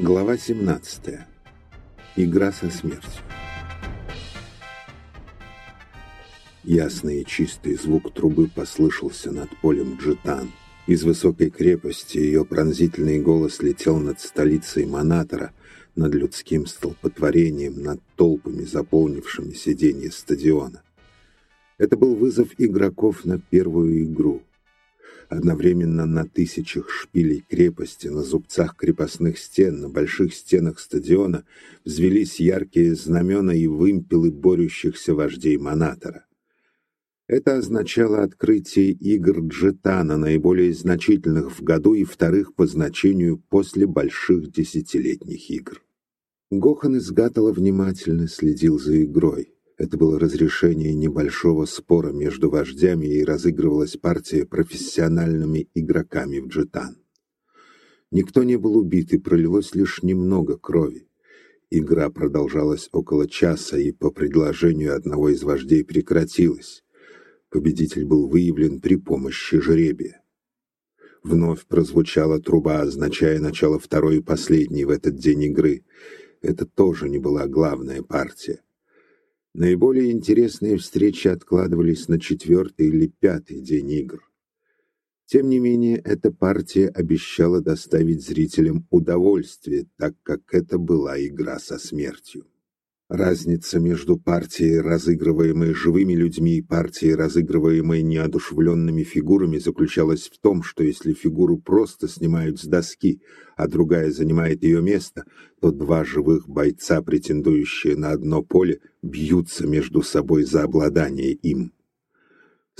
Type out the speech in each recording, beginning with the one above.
Глава 17. Игра со смертью. Ясный и чистый звук трубы послышался над полем Джитан. Из высокой крепости ее пронзительный голос летел над столицей Монатора, над людским столпотворением, над толпами, заполнившими сиденье стадиона. Это был вызов игроков на первую игру. Одновременно на тысячах шпилей крепости, на зубцах крепостных стен, на больших стенах стадиона взвелись яркие знамена и вымпелы борющихся вождей Монатора. Это означало открытие игр Джетана, наиболее значительных в году и вторых по значению после больших десятилетних игр. Гохан из Гатала внимательно следил за игрой. Это было разрешение небольшого спора между вождями и разыгрывалась партия профессиональными игроками в джетан. Никто не был убит и пролилось лишь немного крови. Игра продолжалась около часа и по предложению одного из вождей прекратилась. Победитель был выявлен при помощи жребия. Вновь прозвучала труба, означая начало второй и последней в этот день игры. Это тоже не была главная партия. Наиболее интересные встречи откладывались на четвертый или пятый день игр. Тем не менее, эта партия обещала доставить зрителям удовольствие, так как это была игра со смертью. Разница между партией, разыгрываемой живыми людьми, и партией, разыгрываемой неодушевленными фигурами, заключалась в том, что если фигуру просто снимают с доски, а другая занимает ее место, то два живых бойца, претендующие на одно поле, бьются между собой за обладание им.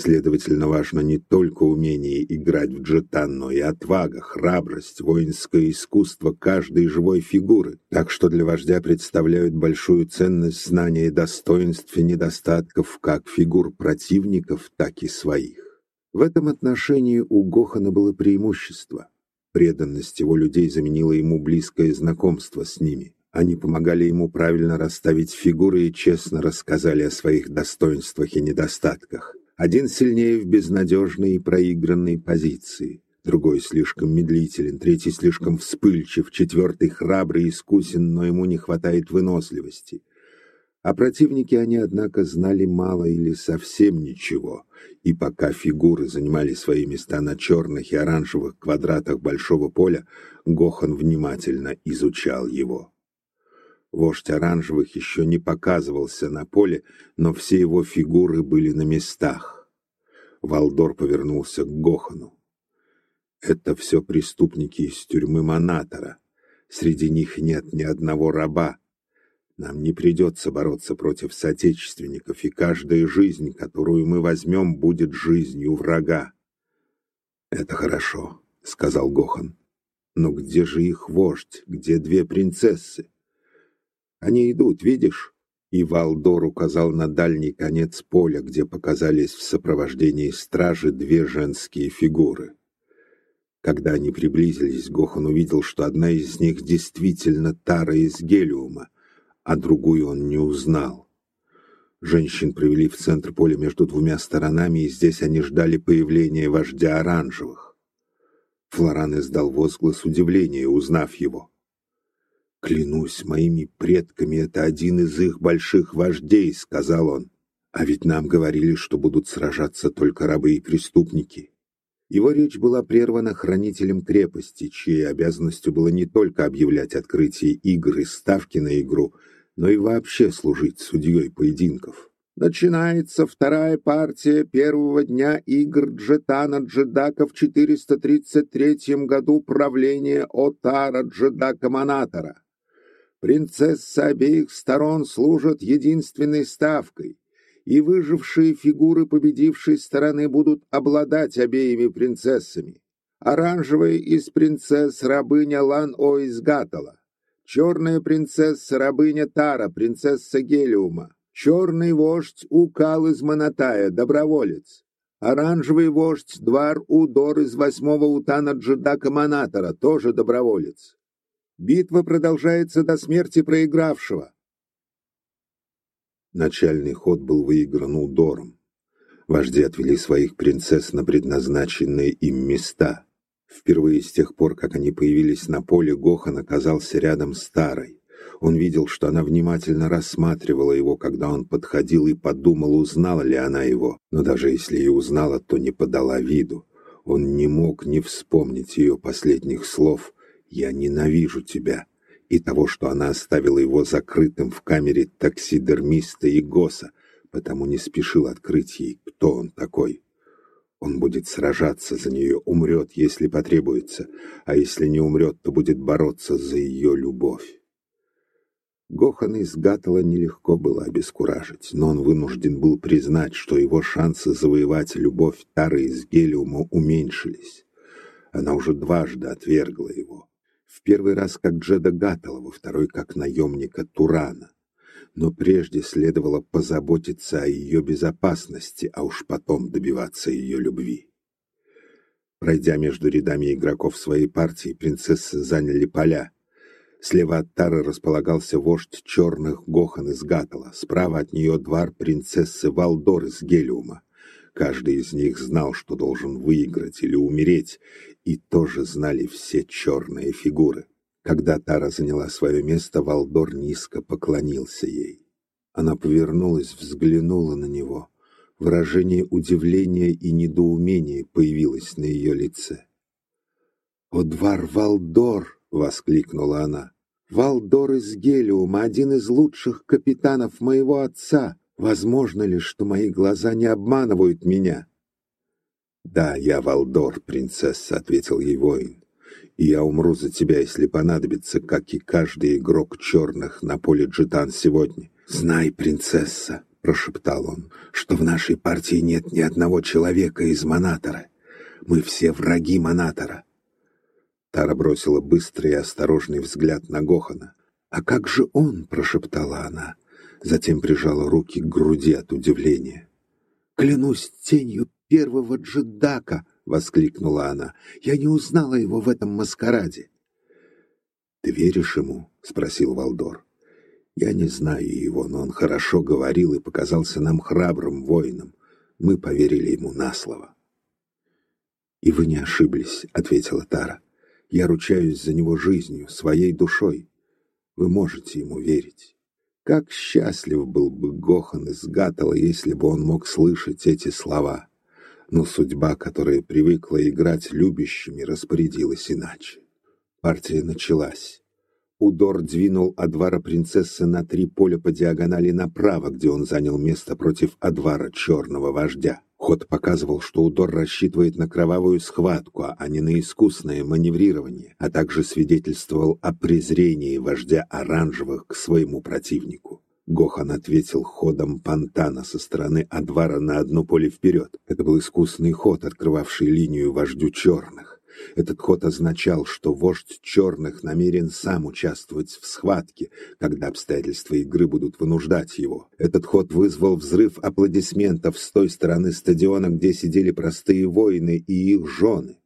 Следовательно, важно не только умение играть в джетан, но и отвага, храбрость, воинское искусство каждой живой фигуры. Так что для вождя представляют большую ценность знания достоинств и недостатков как фигур противников, так и своих. В этом отношении у Гохана было преимущество. Преданность его людей заменила ему близкое знакомство с ними. Они помогали ему правильно расставить фигуры и честно рассказали о своих достоинствах и недостатках. Один сильнее в безнадежной и проигранной позиции, другой слишком медлителен, третий слишком вспыльчив, четвертый храбрый и искусен, но ему не хватает выносливости. А противники они, однако, знали мало или совсем ничего, и пока фигуры занимали свои места на черных и оранжевых квадратах большого поля, Гохан внимательно изучал его. Вождь оранжевых еще не показывался на поле, но все его фигуры были на местах. Валдор повернулся к Гохану. Это все преступники из тюрьмы Монатора. Среди них нет ни одного раба. Нам не придется бороться против соотечественников, и каждая жизнь, которую мы возьмем, будет жизнью врага. — Это хорошо, — сказал Гохан. — Но где же их вождь? Где две принцессы? Они идут, видишь?» И Валдор указал на дальний конец поля, где показались в сопровождении стражи две женские фигуры. Когда они приблизились, Гохан увидел, что одна из них действительно Тара из Гелиума, а другую он не узнал. Женщин привели в центр поля между двумя сторонами, и здесь они ждали появления вождя оранжевых. Флоран издал возглас удивления, узнав его. «Клянусь моими предками, это один из их больших вождей», — сказал он. «А ведь нам говорили, что будут сражаться только рабы и преступники». Его речь была прервана хранителем крепости, чьей обязанностью было не только объявлять открытие игр и ставки на игру, но и вообще служить судьей поединков. Начинается вторая партия первого дня игр Джетана Джедака в 433 году правления Отара Джедака Монатора. Принцессы обеих сторон служат единственной ставкой, и выжившие фигуры победившей стороны будут обладать обеими принцессами. Оранжевая из принцесс рабыня Лан-О из Гатала, черная принцесса рабыня Тара, принцесса Гелиума, черный вождь Укал из Монатая, доброволец, оранжевый вождь Двар Удор из восьмого Утана Джедака Монатора, тоже доброволец. Битва продолжается до смерти проигравшего. Начальный ход был выигран удором. Вожди отвели своих принцесс на предназначенные им места. Впервые с тех пор, как они появились на поле, Гохан оказался рядом с Тарой. Он видел, что она внимательно рассматривала его, когда он подходил и подумал, узнала ли она его. Но даже если и узнала, то не подала виду. Он не мог не вспомнить ее последних слов «Я ненавижу тебя» и того, что она оставила его закрытым в камере таксидермиста и Госа, потому не спешил открыть ей, кто он такой. Он будет сражаться за нее, умрет, если потребуется, а если не умрет, то будет бороться за ее любовь. Гохана из Гатала нелегко было обескуражить, но он вынужден был признать, что его шансы завоевать любовь Тары из Гелиума уменьшились. Она уже дважды отвергла его. В первый раз как Джеда Гатала, во второй как наемника Турана. Но прежде следовало позаботиться о ее безопасности, а уж потом добиваться ее любви. Пройдя между рядами игроков своей партии, принцессы заняли поля, Слева от Тары располагался вождь черных Гохан из Гатала, справа от нее двор принцессы Валдор из Гелиума. Каждый из них знал, что должен выиграть или умереть, и тоже знали все черные фигуры. Когда Тара заняла свое место, Валдор низко поклонился ей. Она повернулась, взглянула на него. Выражение удивления и недоумения появилось на ее лице. «О, двор Валдор!» — воскликнула она. «Валдор из Гелиума, один из лучших капитанов моего отца. Возможно ли, что мои глаза не обманывают меня?» «Да, я Валдор, принцесса», — ответил ей воин. «И я умру за тебя, если понадобится, как и каждый игрок черных на поле джитан сегодня». «Знай, принцесса», — прошептал он, — «что в нашей партии нет ни одного человека из Монатора. Мы все враги Монатора. Тара бросила быстрый и осторожный взгляд на Гохана. «А как же он?» — прошептала она. Затем прижала руки к груди от удивления. «Клянусь тенью первого джедака!» — воскликнула она. «Я не узнала его в этом маскараде!» «Ты веришь ему?» — спросил Валдор. «Я не знаю его, но он хорошо говорил и показался нам храбрым воином. Мы поверили ему на слово». «И вы не ошиблись», — ответила Тара. Я ручаюсь за него жизнью, своей душой. Вы можете ему верить. Как счастлив был бы Гохан из Гатала, если бы он мог слышать эти слова. Но судьба, которая привыкла играть любящими, распорядилась иначе. Партия началась. Удор двинул Адвара принцессы на три поля по диагонали направо, где он занял место против Адвара черного вождя. Ход показывал, что Удор рассчитывает на кровавую схватку, а не на искусное маневрирование, а также свидетельствовал о презрении вождя оранжевых к своему противнику. Гохан ответил ходом Пантана со стороны Адвара на одно поле вперед. Это был искусный ход, открывавший линию вождю черных. Этот ход означал, что вождь черных намерен сам участвовать в схватке, когда обстоятельства игры будут вынуждать его. Этот ход вызвал взрыв аплодисментов с той стороны стадиона, где сидели простые воины и их жены.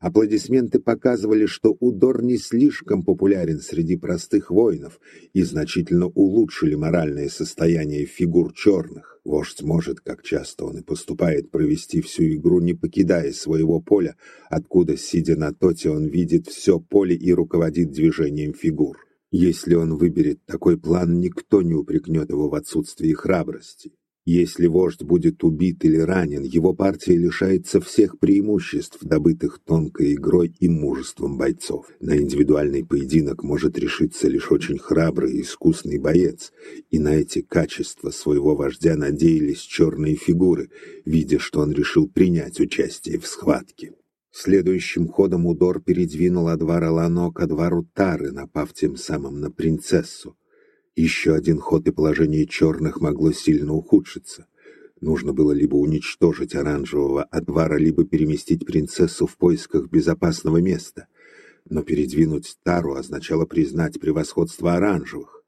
Аплодисменты показывали, что Удор не слишком популярен среди простых воинов и значительно улучшили моральное состояние фигур черных. Вождь может, как часто он и поступает, провести всю игру, не покидая своего поля, откуда, сидя на тоте, он видит все поле и руководит движением фигур. Если он выберет такой план, никто не упрекнет его в отсутствии храбрости. Если вождь будет убит или ранен, его партия лишается всех преимуществ, добытых тонкой игрой и мужеством бойцов. На индивидуальный поединок может решиться лишь очень храбрый и искусный боец, и на эти качества своего вождя надеялись черные фигуры, видя, что он решил принять участие в схватке. Следующим ходом Удор передвинул Адвара Лано к Адвару Тары, напав тем самым на принцессу. Еще один ход и положение черных могло сильно ухудшиться. Нужно было либо уничтожить оранжевого Адвара, либо переместить принцессу в поисках безопасного места. Но передвинуть Тару означало признать превосходство оранжевых.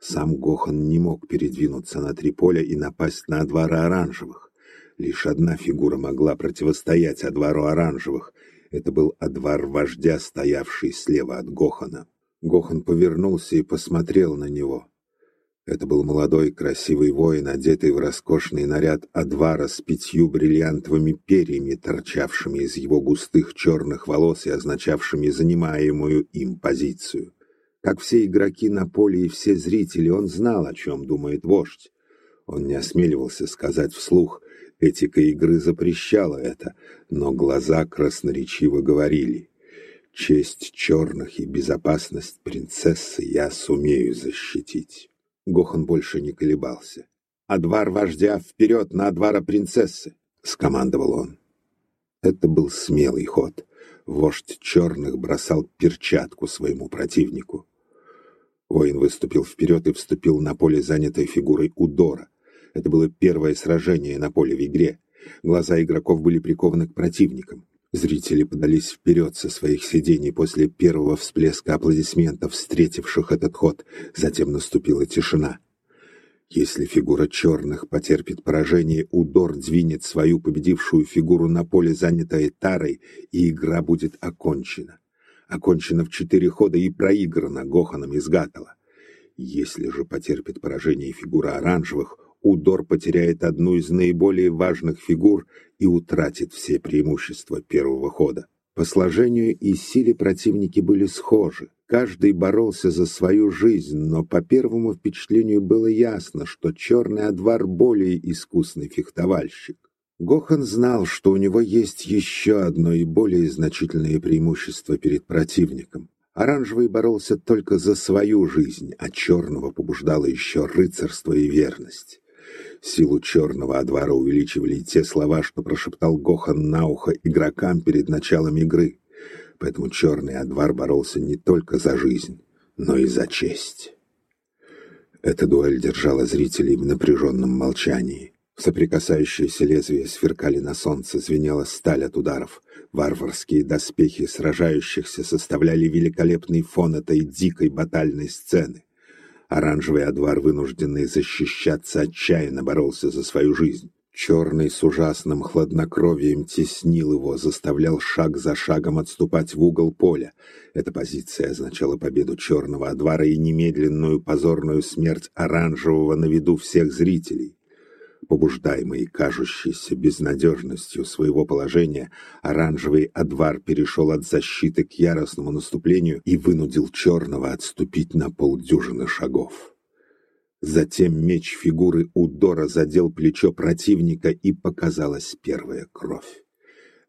Сам Гохан не мог передвинуться на три поля и напасть на Адвара оранжевых. Лишь одна фигура могла противостоять Адвару оранжевых. Это был Адвар вождя, стоявший слева от Гохана. Гохан повернулся и посмотрел на него. Это был молодой красивый воин, одетый в роскошный наряд Адвара с пятью бриллиантовыми перьями, торчавшими из его густых черных волос и означавшими занимаемую им позицию. Как все игроки на поле и все зрители, он знал, о чем думает вождь. Он не осмеливался сказать вслух, этика игры запрещала это, но глаза красноречиво говорили. Честь черных и безопасность принцессы я сумею защитить. Гохан больше не колебался. «Адвар вождя вперед на Адвара принцессы!» — скомандовал он. Это был смелый ход. Вождь черных бросал перчатку своему противнику. Воин выступил вперед и вступил на поле, занятой фигурой Удора. Это было первое сражение на поле в игре. Глаза игроков были прикованы к противникам. Зрители подались вперед со своих сидений после первого всплеска аплодисментов, встретивших этот ход. Затем наступила тишина. Если фигура черных потерпит поражение, Удор двинет свою победившую фигуру на поле, занятое Тарой, и игра будет окончена. Окончена в четыре хода и проиграна Гоханом из Гатала. Если же потерпит поражение фигура оранжевых, Удор потеряет одну из наиболее важных фигур и утратит все преимущества первого хода. По сложению и силе противники были схожи. Каждый боролся за свою жизнь, но по первому впечатлению было ясно, что черный Адвар более искусный фехтовальщик. Гохан знал, что у него есть еще одно и более значительное преимущество перед противником. Оранжевый боролся только за свою жизнь, а черного побуждало еще рыцарство и верность. Силу черного Адвара увеличивали те слова, что прошептал Гохан на ухо игрокам перед началом игры. Поэтому черный Адвар боролся не только за жизнь, но и за честь. Эта дуэль держала зрителей в напряженном молчании. Соприкасающиеся лезвия сверкали на солнце, звенела сталь от ударов. Варварские доспехи сражающихся составляли великолепный фон этой дикой батальной сцены. Оранжевый Адвар, вынужденный защищаться, отчаянно боролся за свою жизнь. Черный с ужасным хладнокровием теснил его, заставлял шаг за шагом отступать в угол поля. Эта позиция означала победу черного Адвара и немедленную позорную смерть оранжевого на виду всех зрителей. Побуждаемый кажущейся безнадежностью своего положения, оранжевый Адвар перешел от защиты к яростному наступлению и вынудил черного отступить на полдюжины шагов. Затем меч фигуры Удора задел плечо противника, и показалась первая кровь.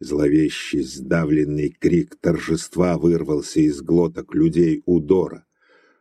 Зловещий сдавленный крик торжества вырвался из глоток людей Удора.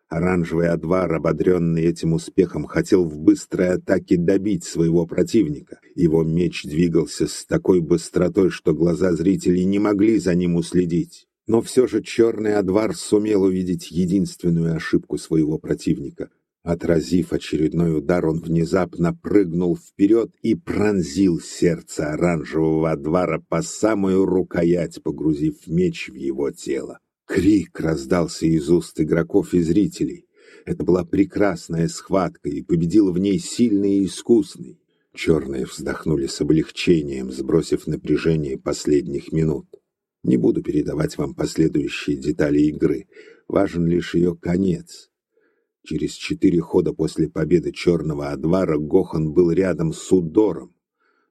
Оранжевый Адвар, ободренный этим успехом, хотел в быстрой атаке добить своего противника. Его меч двигался с такой быстротой, что глаза зрителей не могли за ним уследить. Но все же черный Адвар сумел увидеть единственную ошибку своего противника. Отразив очередной удар, он внезапно прыгнул вперед и пронзил сердце оранжевого Адвара по самую рукоять, погрузив меч в его тело. Крик раздался из уст игроков и зрителей. Это была прекрасная схватка, и победил в ней сильный и искусный. Черные вздохнули с облегчением, сбросив напряжение последних минут. Не буду передавать вам последующие детали игры. Важен лишь ее конец. Через четыре хода после победы Черного Адвара Гохан был рядом с Удором.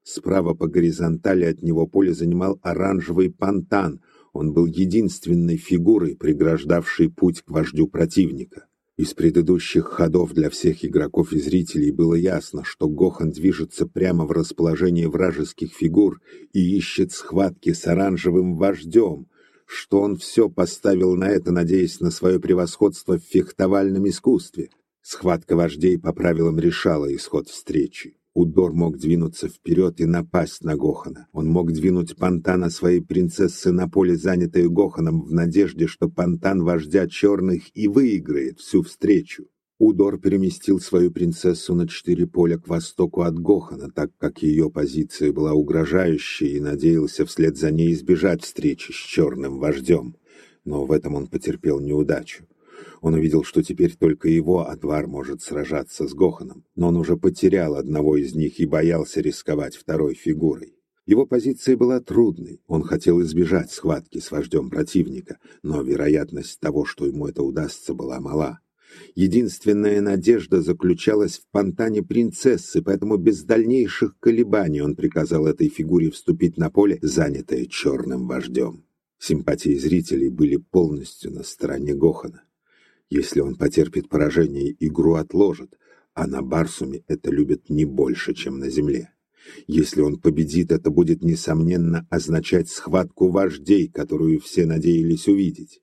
Справа по горизонтали от него поле занимал оранжевый понтан — он был единственной фигурой, преграждавшей путь к вождю противника. Из предыдущих ходов для всех игроков и зрителей было ясно, что Гохан движется прямо в расположение вражеских фигур и ищет схватки с оранжевым вождем, что он все поставил на это, надеясь на свое превосходство в фехтовальном искусстве. Схватка вождей по правилам решала исход встречи. Удор мог двинуться вперед и напасть на Гохана. Он мог двинуть Пантана своей принцессы на поле, занятое Гоханом, в надежде, что Пантан вождя черных и выиграет всю встречу. Удор переместил свою принцессу на четыре поля к востоку от Гохана, так как ее позиция была угрожающей и надеялся вслед за ней избежать встречи с черным вождем. Но в этом он потерпел неудачу. Он увидел, что теперь только его Адвар может сражаться с Гоханом, но он уже потерял одного из них и боялся рисковать второй фигурой. Его позиция была трудной, он хотел избежать схватки с вождем противника, но вероятность того, что ему это удастся, была мала. Единственная надежда заключалась в понтане принцессы, поэтому без дальнейших колебаний он приказал этой фигуре вступить на поле, занятое черным вождем. Симпатии зрителей были полностью на стороне Гохана. Если он потерпит поражение, игру отложат, а на Барсуме это любят не больше, чем на земле. Если он победит, это будет, несомненно, означать схватку вождей, которую все надеялись увидеть.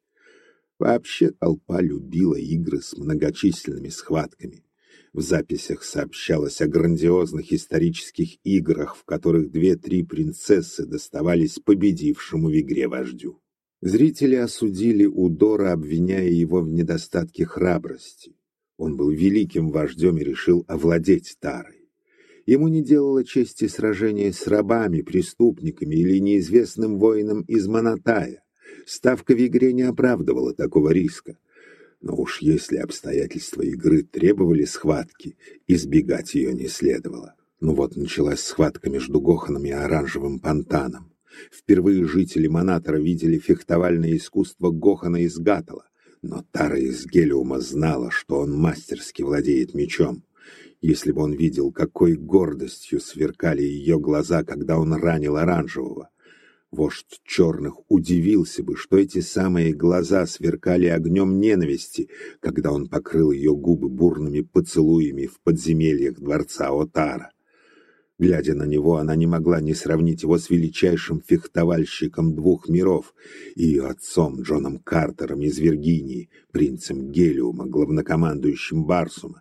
Вообще толпа любила игры с многочисленными схватками. В записях сообщалось о грандиозных исторических играх, в которых две-три принцессы доставались победившему в игре вождю. Зрители осудили Удора, обвиняя его в недостатке храбрости. Он был великим вождем и решил овладеть Тарой. Ему не делало чести сражение с рабами, преступниками или неизвестным воином из Монотая. Ставка в игре не оправдывала такого риска. Но уж если обстоятельства игры требовали схватки, избегать ее не следовало. Ну вот началась схватка между Гоханом и Оранжевым Пантаном. Впервые жители Монатора видели фехтовальное искусство Гохана из Гатала, но Тара из Гелиума знала, что он мастерски владеет мечом. Если бы он видел, какой гордостью сверкали ее глаза, когда он ранил Оранжевого, Вождь черных удивился бы, что эти самые глаза сверкали огнем ненависти, когда он покрыл ее губы бурными поцелуями в подземельях дворца Отара. Глядя на него, она не могла не сравнить его с величайшим фехтовальщиком двух миров и ее отцом Джоном Картером из Виргинии, принцем Гелиума, главнокомандующим Барсума,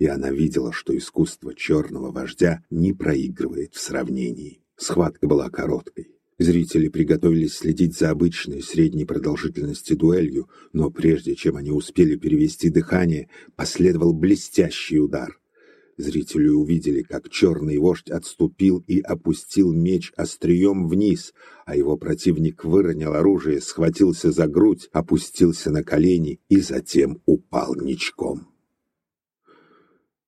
и она видела, что искусство черного вождя не проигрывает в сравнении. Схватка была короткой. Зрители приготовились следить за обычной средней продолжительности дуэлью, но прежде чем они успели перевести дыхание, последовал блестящий удар. Зрители увидели, как черный вождь отступил и опустил меч острием вниз, а его противник выронил оружие, схватился за грудь, опустился на колени и затем упал ничком.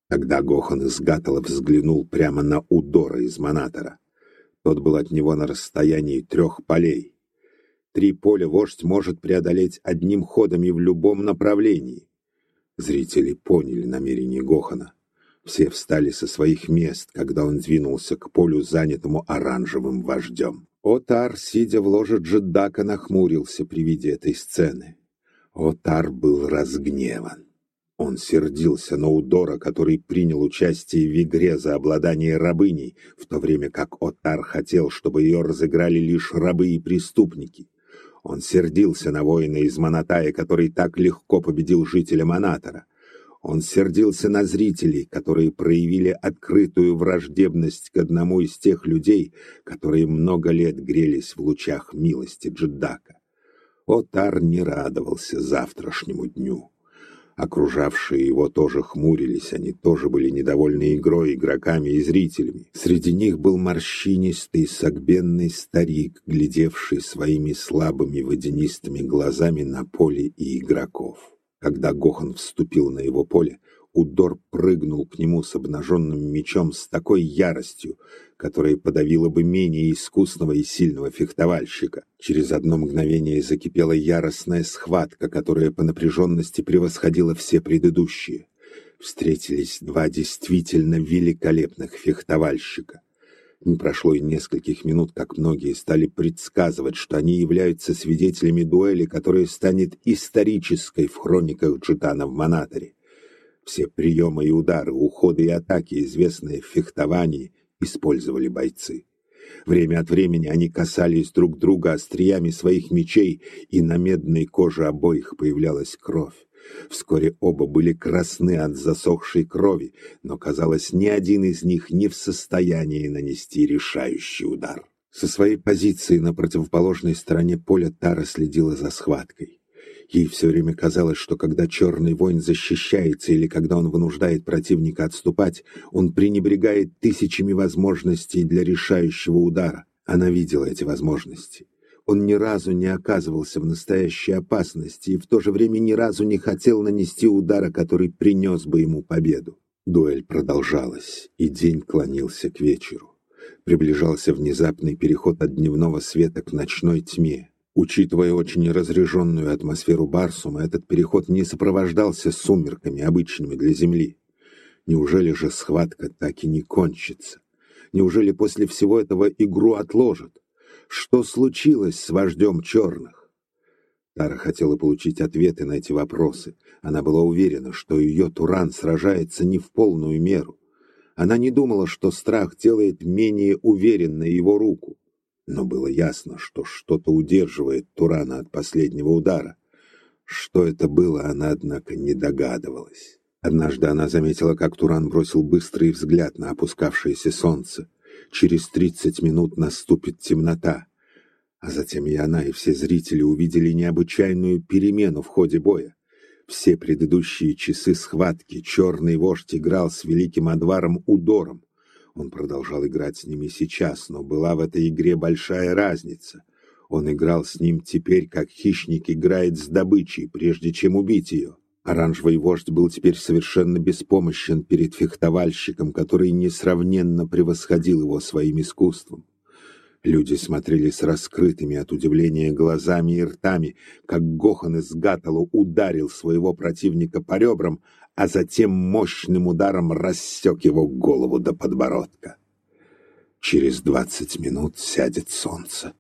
Тогда Гохан из Гатала взглянул прямо на Удора из Монатора. Тот был от него на расстоянии трех полей. Три поля вождь может преодолеть одним ходом и в любом направлении. Зрители поняли намерение Гохана. Все встали со своих мест, когда он двинулся к полю, занятому оранжевым вождем. Отар, сидя в ложе Джедака, нахмурился при виде этой сцены. Отар был разгневан. Он сердился на Удора, который принял участие в игре за обладание рабыней, в то время как Отар хотел, чтобы ее разыграли лишь рабы и преступники. Он сердился на воина из Монатая, который так легко победил жителя Монатора. Он сердился на зрителей, которые проявили открытую враждебность к одному из тех людей, которые много лет грелись в лучах милости Джедака. Отар не радовался завтрашнему дню. Окружавшие его тоже хмурились, они тоже были недовольны игрой, игроками и зрителями. Среди них был морщинистый, согбенный старик, глядевший своими слабыми водянистыми глазами на поле и игроков. Когда Гохан вступил на его поле, Удор прыгнул к нему с обнаженным мечом с такой яростью, которая подавила бы менее искусного и сильного фехтовальщика. Через одно мгновение закипела яростная схватка, которая по напряженности превосходила все предыдущие. Встретились два действительно великолепных фехтовальщика. Не прошло и нескольких минут, как многие стали предсказывать, что они являются свидетелями дуэли, которая станет исторической в хрониках Джитана в Монаторе. Все приемы и удары, уходы и атаки, известные в фехтовании, использовали бойцы. Время от времени они касались друг друга остриями своих мечей, и на медной коже обоих появлялась кровь. Вскоре оба были красны от засохшей крови, но, казалось, ни один из них не в состоянии нанести решающий удар. Со своей позиции на противоположной стороне поля Тара следила за схваткой. Ей все время казалось, что когда черный воин защищается или когда он вынуждает противника отступать, он пренебрегает тысячами возможностей для решающего удара. Она видела эти возможности. Он ни разу не оказывался в настоящей опасности и в то же время ни разу не хотел нанести удара, который принес бы ему победу. Дуэль продолжалась, и день клонился к вечеру. Приближался внезапный переход от дневного света к ночной тьме. Учитывая очень разряженную атмосферу Барсума, этот переход не сопровождался сумерками, обычными для Земли. Неужели же схватка так и не кончится? Неужели после всего этого игру отложат? Что случилось с вождем черных? Тара хотела получить ответы на эти вопросы. Она была уверена, что ее Туран сражается не в полную меру. Она не думала, что страх делает менее уверенной его руку. Но было ясно, что что-то удерживает Турана от последнего удара. Что это было, она, однако, не догадывалась. Однажды она заметила, как Туран бросил быстрый взгляд на опускавшееся солнце. Через тридцать минут наступит темнота. А затем и она, и все зрители увидели необычайную перемену в ходе боя. Все предыдущие часы схватки черный вождь играл с великим Адваром Удором. Он продолжал играть с ними сейчас, но была в этой игре большая разница. Он играл с ним теперь, как хищник играет с добычей, прежде чем убить ее. Оранжевый вождь был теперь совершенно беспомощен перед фехтовальщиком, который несравненно превосходил его своим искусством. Люди смотрели с раскрытыми от удивления глазами и ртами, как Гохан из Гаталу ударил своего противника по ребрам, а затем мощным ударом рассек его голову до подбородка. Через двадцать минут сядет солнце.